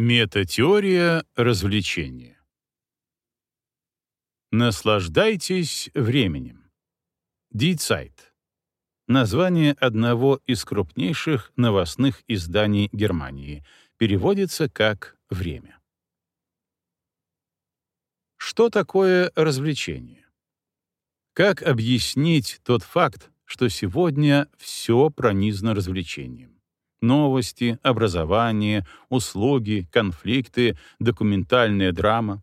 Метатеория развлечения. Наслаждайтесь временем. Zeit. Название одного из крупнейших новостных изданий Германии. Переводится как «время». Что такое развлечение? Как объяснить тот факт, что сегодня все пронизано развлечением? Новости, образование, услуги, конфликты, документальная драма.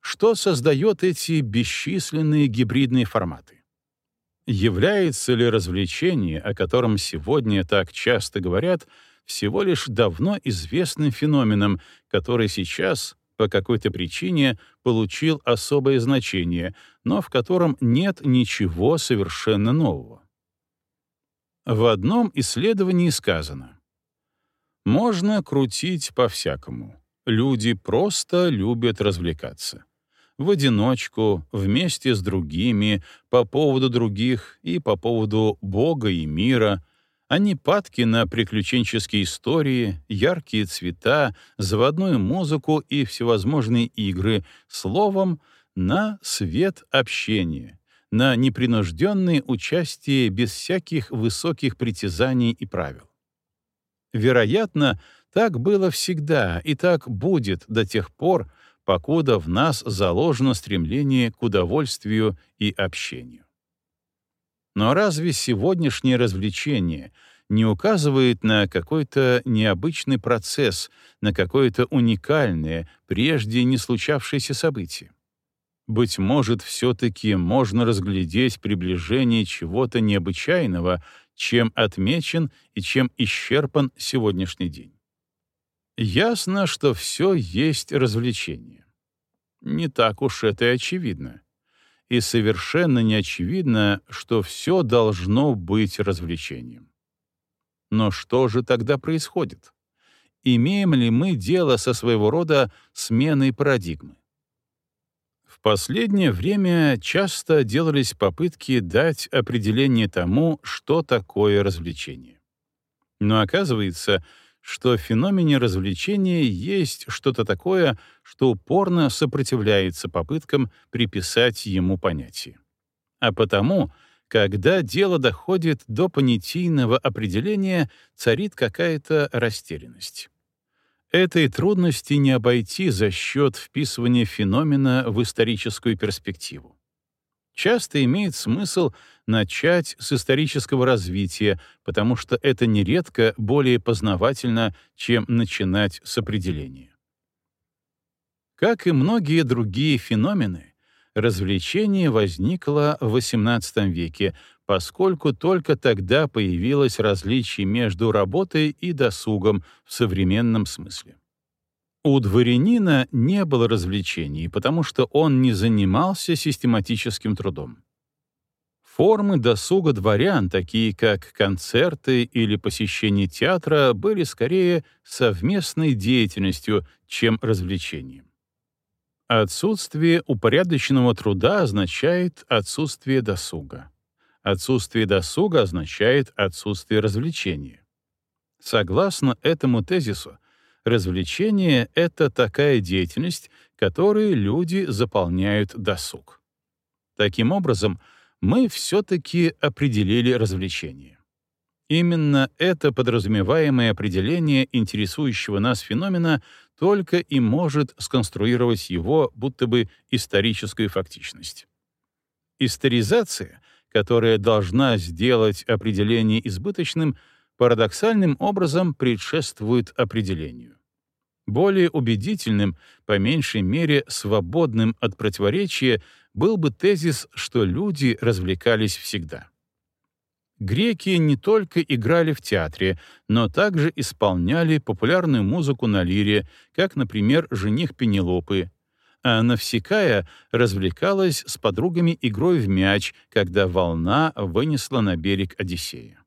Что создает эти бесчисленные гибридные форматы? Является ли развлечение, о котором сегодня так часто говорят, всего лишь давно известным феноменом, который сейчас, по какой-то причине, получил особое значение, но в котором нет ничего совершенно нового? В одном исследовании сказано, «Можно крутить по-всякому. Люди просто любят развлекаться. В одиночку, вместе с другими, по поводу других и по поводу Бога и мира. Они падки на приключенческие истории, яркие цвета, заводную музыку и всевозможные игры, словом, на свет общения, на непринужденное участие без всяких высоких притязаний и правил. Вероятно, так было всегда и так будет до тех пор, покуда в нас заложено стремление к удовольствию и общению. Но разве сегодняшнее развлечение не указывает на какой-то необычный процесс, на какое-то уникальное, прежде не случавшееся событие? Быть может, все-таки можно разглядеть приближение чего-то необычайного, чем отмечен и чем исчерпан сегодняшний день. Ясно, что все есть развлечение. Не так уж это и очевидно. И совершенно не очевидно, что все должно быть развлечением. Но что же тогда происходит? Имеем ли мы дело со своего рода сменой парадигмы? Последнее время часто делались попытки дать определение тому, что такое развлечение. Но оказывается, что в феномене развлечения есть что-то такое, что упорно сопротивляется попыткам приписать ему понятие. А потому, когда дело доходит до понятийного определения, царит какая-то растерянность. Этой трудности не обойти за счет вписывания феномена в историческую перспективу. Часто имеет смысл начать с исторического развития, потому что это нередко более познавательно, чем начинать с определения. Как и многие другие феномены, развлечение возникло в XVIII веке поскольку только тогда появилось различие между работой и досугом в современном смысле. У дворянина не было развлечений, потому что он не занимался систематическим трудом. Формы досуга дворян, такие как концерты или посещение театра, были скорее совместной деятельностью, чем развлечением. Отсутствие упорядоченного труда означает отсутствие досуга. Отсутствие досуга означает отсутствие развлечения. Согласно этому тезису, развлечение — это такая деятельность, которой люди заполняют досуг. Таким образом, мы все-таки определили развлечение. Именно это подразумеваемое определение интересующего нас феномена только и может сконструировать его будто бы историческую фактичность. Историзация которая должна сделать определение избыточным, парадоксальным образом предшествует определению. Более убедительным, по меньшей мере свободным от противоречия, был бы тезис, что люди развлекались всегда. Греки не только играли в театре, но также исполняли популярную музыку на лире, как, например, «Жених Пенелопы», а Навсекая развлекалась с подругами игрой в мяч, когда волна вынесла на берег Одиссея.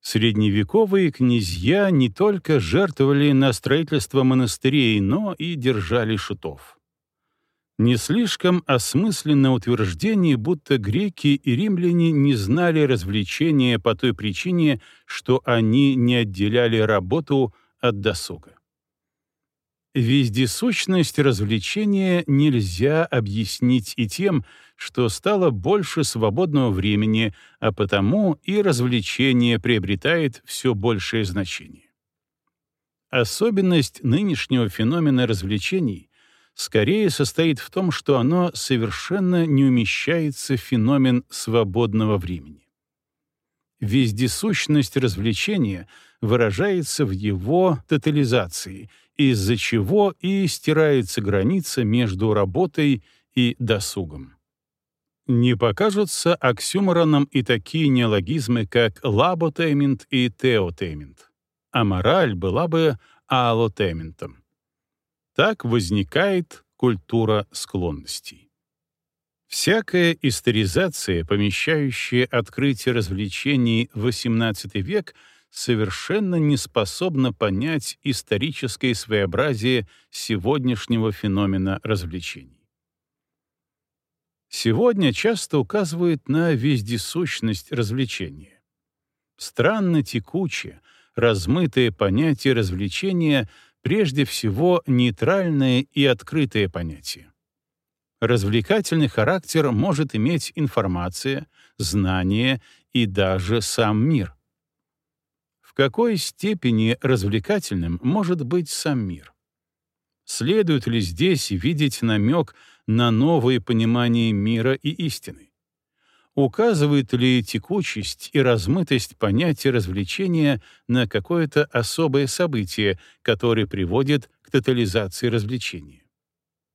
Средневековые князья не только жертвовали на строительство монастырей, но и держали шутов. Не слишком осмысленно утверждение, будто греки и римляне не знали развлечения по той причине, что они не отделяли работу от досуга. Вездесущность развлечения нельзя объяснить и тем, что стало больше свободного времени, а потому и развлечение приобретает все большее значение. Особенность нынешнего феномена развлечений скорее состоит в том, что оно совершенно не умещается в феномен свободного времени. Вездесущность развлечения выражается в его тотализации, из-за чего и стирается граница между работой и досугом. Не покажутся оксюмороном и такие неологизмы, как лаботейнмент и теотейнмент, а мораль была бы аллотейнментом. Так возникает культура склонностей. Всякая историзация, помещающая открытие развлечений в XVIII век, совершенно не способна понять историческое своеобразие сегодняшнего феномена развлечений. Сегодня часто указывают на вездесущность развлечения. Странно текучее, размытое понятие развлечения прежде всего нейтральное и открытое понятие. Развлекательный характер может иметь информация, знание и даже сам мир. В какой степени развлекательным может быть сам мир? Следует ли здесь видеть намек на новое понимание мира и истины? Указывает ли текучесть и размытость понятия развлечения на какое-то особое событие, которое приводит к тотализации развлечения?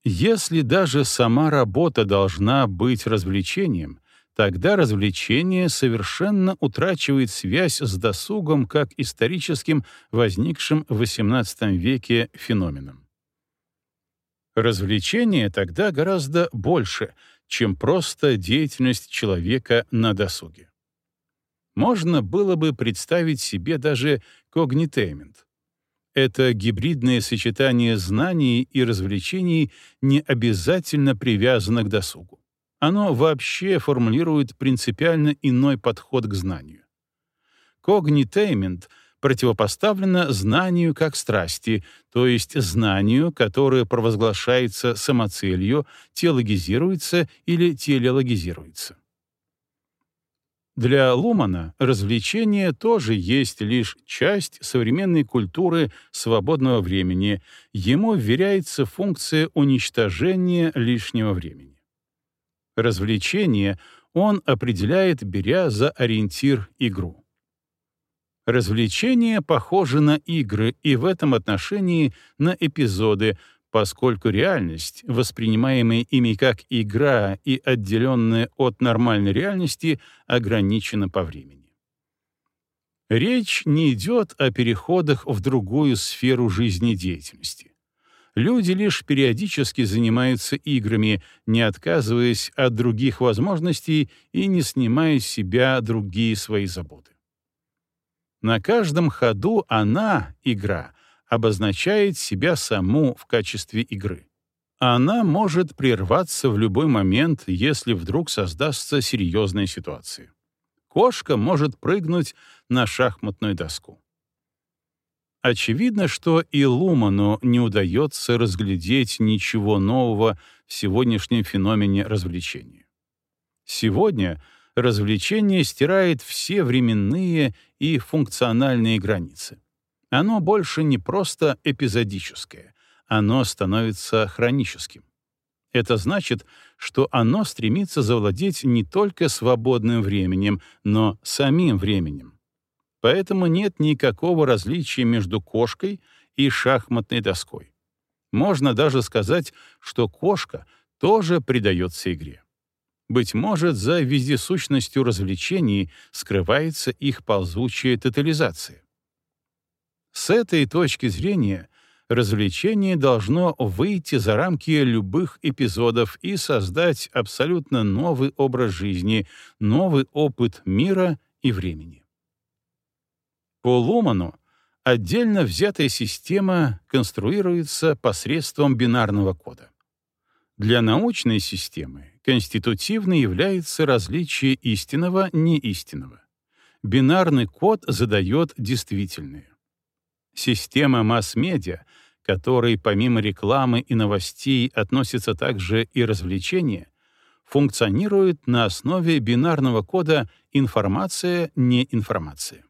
Если даже сама работа должна быть развлечением, тогда развлечение совершенно утрачивает связь с досугом как историческим, возникшим в XVIII веке феноменом. Развлечение тогда гораздо больше, чем просто деятельность человека на досуге. Можно было бы представить себе даже когнитеймент, это гибридное сочетание знаний и развлечений не обязательно привязано к досугу. Оно вообще формулирует принципиально иной подход к знанию. Когнитеймент противопоставлено знанию как страсти, то есть знанию, которое провозглашается самоцелью, теологизируется или телеологизируется. Для Лумана развлечение тоже есть лишь часть современной культуры свободного времени, ему вверяется функция уничтожения лишнего времени. Развлечение он определяет, беря за ориентир игру. Развлечение похоже на игры и в этом отношении на эпизоды, поскольку реальность, воспринимаемая ими как игра и отделенная от нормальной реальности, ограничена по времени. Речь не идет о переходах в другую сферу жизнедеятельности. Люди лишь периодически занимаются играми, не отказываясь от других возможностей и не снимая с себя другие свои заботы. На каждом ходу она, игра, обозначает себя саму в качестве игры. Она может прерваться в любой момент, если вдруг создастся серьезная ситуация. Кошка может прыгнуть на шахматную доску. Очевидно, что и Луману не удается разглядеть ничего нового в сегодняшнем феномене развлечения. Сегодня развлечение стирает все временные и функциональные границы. Оно больше не просто эпизодическое, оно становится хроническим. Это значит, что оно стремится завладеть не только свободным временем, но самим временем. Поэтому нет никакого различия между кошкой и шахматной доской. Можно даже сказать, что кошка тоже придается игре. Быть может, за вездесущностью развлечений скрывается их ползучая тотализация. С этой точки зрения развлечение должно выйти за рамки любых эпизодов и создать абсолютно новый образ жизни, новый опыт мира и времени. По Ломану отдельно взятая система конструируется посредством бинарного кода. Для научной системы конститутивно является различие истинного неистинного. Бинарный код задает действительное. Система масс-медиа которой помимо рекламы и новостей относятся также и развлечения, функционирует на основе бинарного кода «информация-не информация».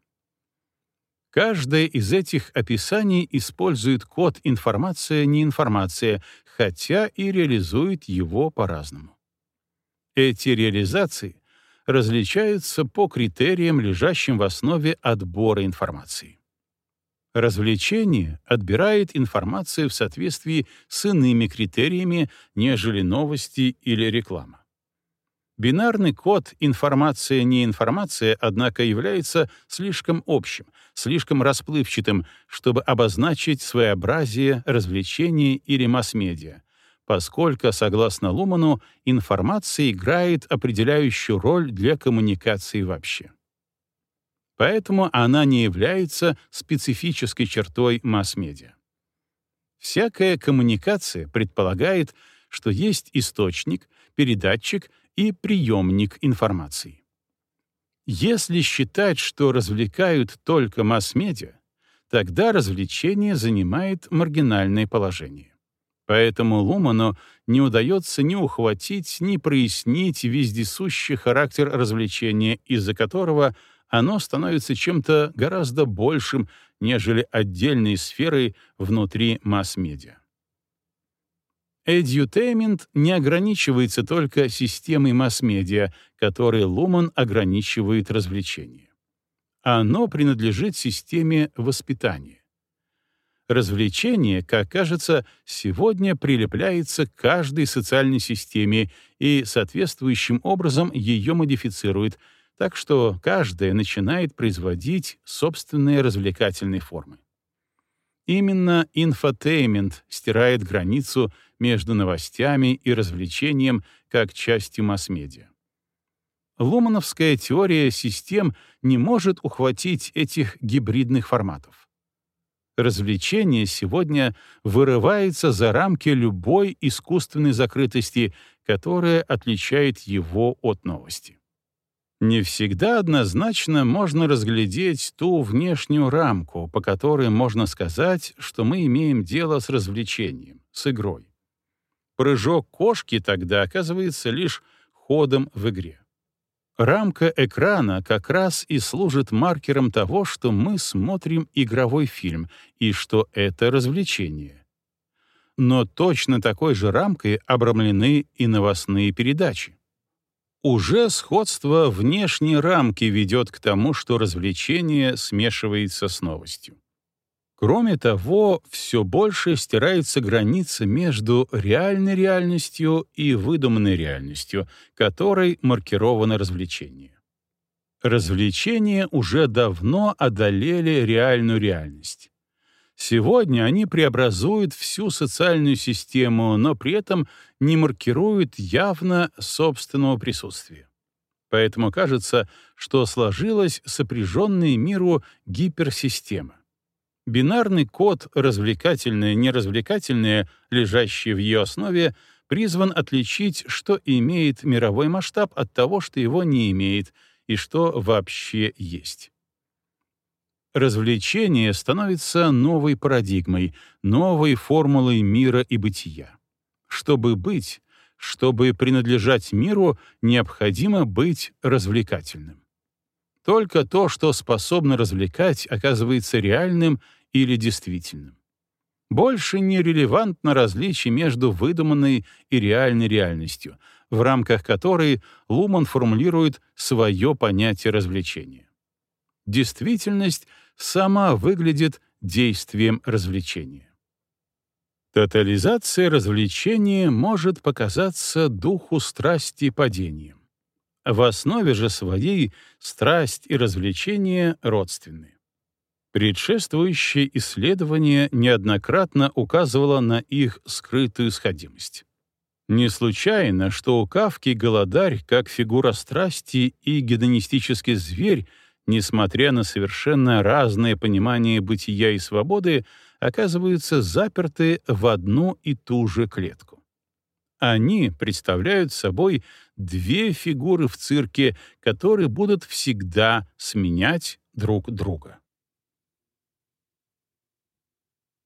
Каждое из этих описаний использует код «информация-не информация», хотя и реализует его по-разному. Эти реализации различаются по критериям, лежащим в основе отбора информации. Развлечение отбирает информацию в соответствии с иными критериями, нежели новости или реклама. Бинарный код «информация-не информация», однако, является слишком общим, слишком расплывчатым, чтобы обозначить своеобразие развлечения или масс-медиа, поскольку, согласно Луману, информация играет определяющую роль для коммуникации вообще. Поэтому она не является специфической чертой масс-медиа. Всякая коммуникация предполагает, что есть источник, передатчик и приемник информации. Если считать, что развлекают только масс-медиа, тогда развлечение занимает маргинальное положение. Поэтому Луману не удается ни ухватить, ни прояснить вездесущий характер развлечения, из-за которого оно становится чем-то гораздо большим, нежели отдельной сферой внутри масс-медиа. Эдьютеймент не ограничивается только системой масс-медиа, которой Луман ограничивает развлечения. Оно принадлежит системе воспитания. Развлечение, как кажется, сегодня прилепляется к каждой социальной системе и соответствующим образом ее модифицирует, так что каждая начинает производить собственные развлекательные формы. Именно инфотейнмент стирает границу между новостями и развлечением как частью масс-медиа. Лумановская теория систем не может ухватить этих гибридных форматов развлечение сегодня вырывается за рамки любой искусственной закрытости, которая отличает его от новости. Не всегда однозначно можно разглядеть ту внешнюю рамку, по которой можно сказать, что мы имеем дело с развлечением, с игрой. Прыжок кошки тогда оказывается лишь ходом в игре. Рамка экрана как раз и служит маркером того, что мы смотрим игровой фильм и что это развлечение. Но точно такой же рамкой обрамлены и новостные передачи. Уже сходство внешней рамки ведет к тому, что развлечение смешивается с новостью. Кроме того, все больше стирается граница между реальной реальностью и выдуманной реальностью, которой маркировано развлечение. Развлечения уже давно одолели реальную реальность. Сегодня они преобразуют всю социальную систему, но при этом не маркируют явно собственного присутствия. Поэтому кажется, что сложилась сопряженная миру гиперсистема. Бинарный код развлекательное-неразвлекательное, лежащий в ее основе, призван отличить, что имеет мировой масштаб от того, что его не имеет, и что вообще есть. Развлечение становится новой парадигмой, новой формулой мира и бытия. Чтобы быть, чтобы принадлежать миру, необходимо быть развлекательным. Только то, что способно развлекать, оказывается реальным или действительным. Больше не релевантно различие между выдуманной и реальной реальностью, в рамках которой Луман формулирует свое понятие развлечения. Действительность сама выглядит действием развлечения. Тотализация развлечения может показаться духу страсти падением. В основе же своей страсть и развлечение родственны. Предшествующее исследование неоднократно указывало на их скрытую сходимость. Не случайно, что у Кавки голодарь, как фигура страсти и гедонистический зверь, несмотря на совершенно разное понимание бытия и свободы, оказываются заперты в одну и ту же клетку. Они представляют собой две фигуры в цирке, которые будут всегда сменять друг друга.